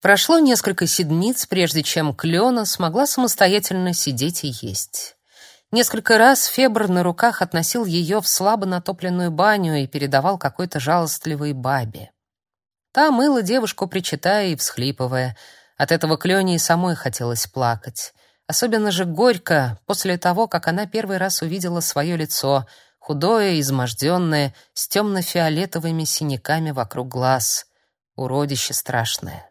Прошло несколько седмиц, прежде чем Клена смогла самостоятельно сидеть и есть. Несколько раз Фебр на руках относил ее в слабо натопленную баню и передавал какой-то жалостливой бабе. Та мыла девушку, причитая и всхлипывая. От этого Клене и самой хотелось плакать. Особенно же горько после того, как она первый раз увидела свое лицо, худое, изможденное, с темно-фиолетовыми синяками вокруг глаз. Уродище страшное.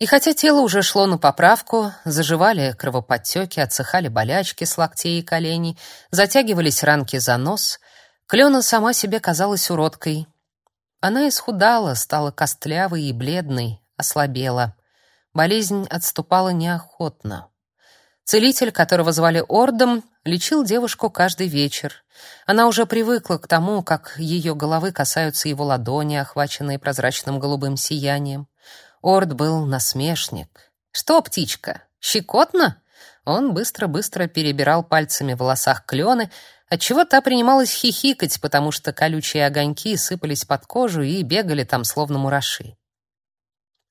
И хотя тело уже шло на поправку, заживали кровоподтеки, отсыхали болячки с локтей и коленей, затягивались ранки за нос, Клена сама себе казалась уродкой. Она исхудала, стала костлявой и бледной, ослабела. Болезнь отступала неохотно. Целитель, которого звали Ордом, лечил девушку каждый вечер. Она уже привыкла к тому, как ее головы касаются его ладони, охваченные прозрачным голубым сиянием. Орд был насмешник. «Что, птичка, щекотно?» Он быстро-быстро перебирал пальцами в волосах клены, отчего та принималась хихикать, потому что колючие огоньки сыпались под кожу и бегали там, словно мураши.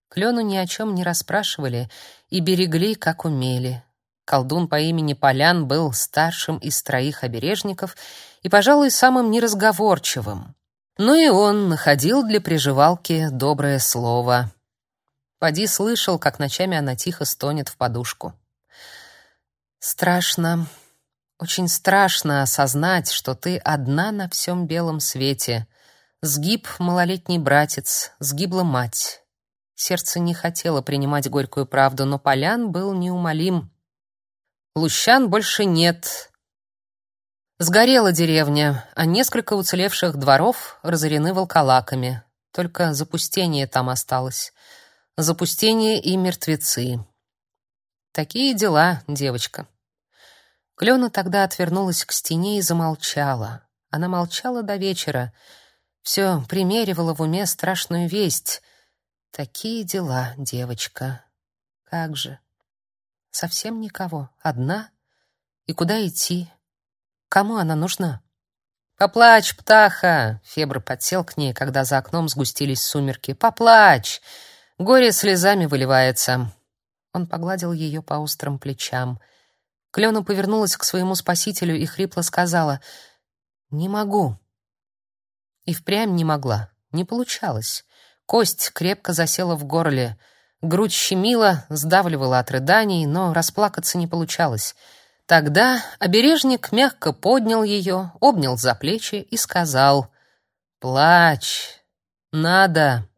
Клену ни о чем не расспрашивали и берегли, как умели. Колдун по имени Полян был старшим из троих обережников и, пожалуй, самым неразговорчивым. Но и он находил для приживалки доброе слово — Поди слышал, как ночами она тихо стонет в подушку. Страшно, очень страшно осознать, что ты одна на всем белом свете. Сгиб малолетний братец, сгибла мать. Сердце не хотело принимать горькую правду, но Полян был неумолим. Лущан больше нет. Сгорела деревня, а несколько уцелевших дворов разорены волколаками. Только запустение там осталось запустение и мертвецы. Такие дела, девочка. Клена тогда отвернулась к стене и замолчала. Она молчала до вечера, все примеривала в уме страшную весть. Такие дела, девочка. Как же? Совсем никого, одна? И куда идти? Кому она нужна? Поплачь, птаха, Фебр подсел к ней, когда за окном сгустились сумерки. Поплачь. Горе слезами выливается. Он погладил ее по острым плечам. Клена повернулась к своему спасителю и хрипло сказала: "Не могу". И впрямь не могла. Не получалось. Кость крепко засела в горле. Грудь щемила, сдавливала от рыданий, но расплакаться не получалось. Тогда обережник мягко поднял ее, обнял за плечи и сказал: "Плачь. Надо".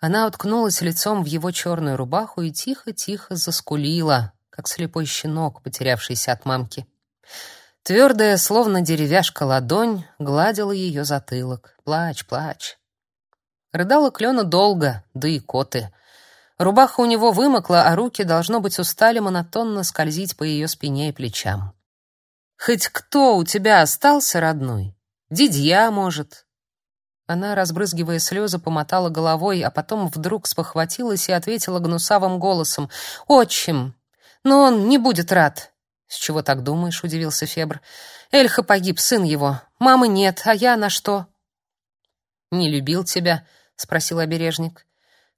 Она уткнулась лицом в его черную рубаху и тихо-тихо заскулила, как слепой щенок, потерявшийся от мамки. Твердая, словно деревяшка ладонь, гладила ее затылок. Плачь, плачь. Рыдала Клена долго, да и коты. Рубаха у него вымокла, а руки, должно быть, устали монотонно скользить по ее спине и плечам. «Хоть кто у тебя остался, родной? Дидья, может, она, разбрызгивая слезы, помотала головой, а потом вдруг спохватилась и ответила гнусавым голосом: "Отчим, но он не будет рад". "С чего так думаешь?" удивился Фебр. "Эльха погиб, сын его. Мамы нет, а я на что?" "Не любил тебя?" спросил обережник.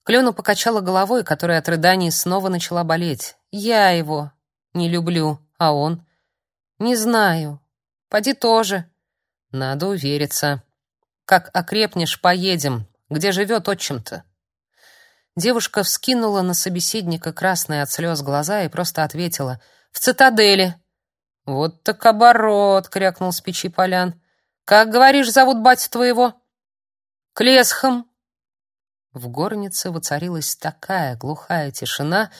Клена покачала головой, которая от рыданий снова начала болеть. "Я его не люблю, а он?" "Не знаю. Поди тоже. Надо увериться." Как окрепнешь, поедем. Где живет отчим-то?» Девушка вскинула на собеседника красные от слез глаза и просто ответила. «В цитадели». «Вот так оборот!» — крякнул с печи полян. «Как, говоришь, зовут батю твоего?» «Клесхом». В горнице воцарилась такая глухая тишина,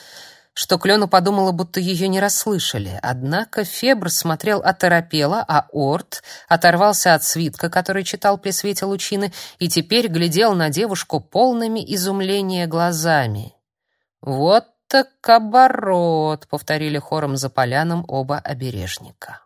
что Клена подумала, будто ее не расслышали. Однако Фебр смотрел оторопело, а Орт оторвался от свитка, который читал при свете лучины, и теперь глядел на девушку полными изумления глазами. «Вот так оборот!» — повторили хором за поляном оба обережника.